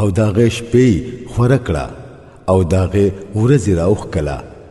او داغه شپې خور کړه او داغه ورځې راوخ کلا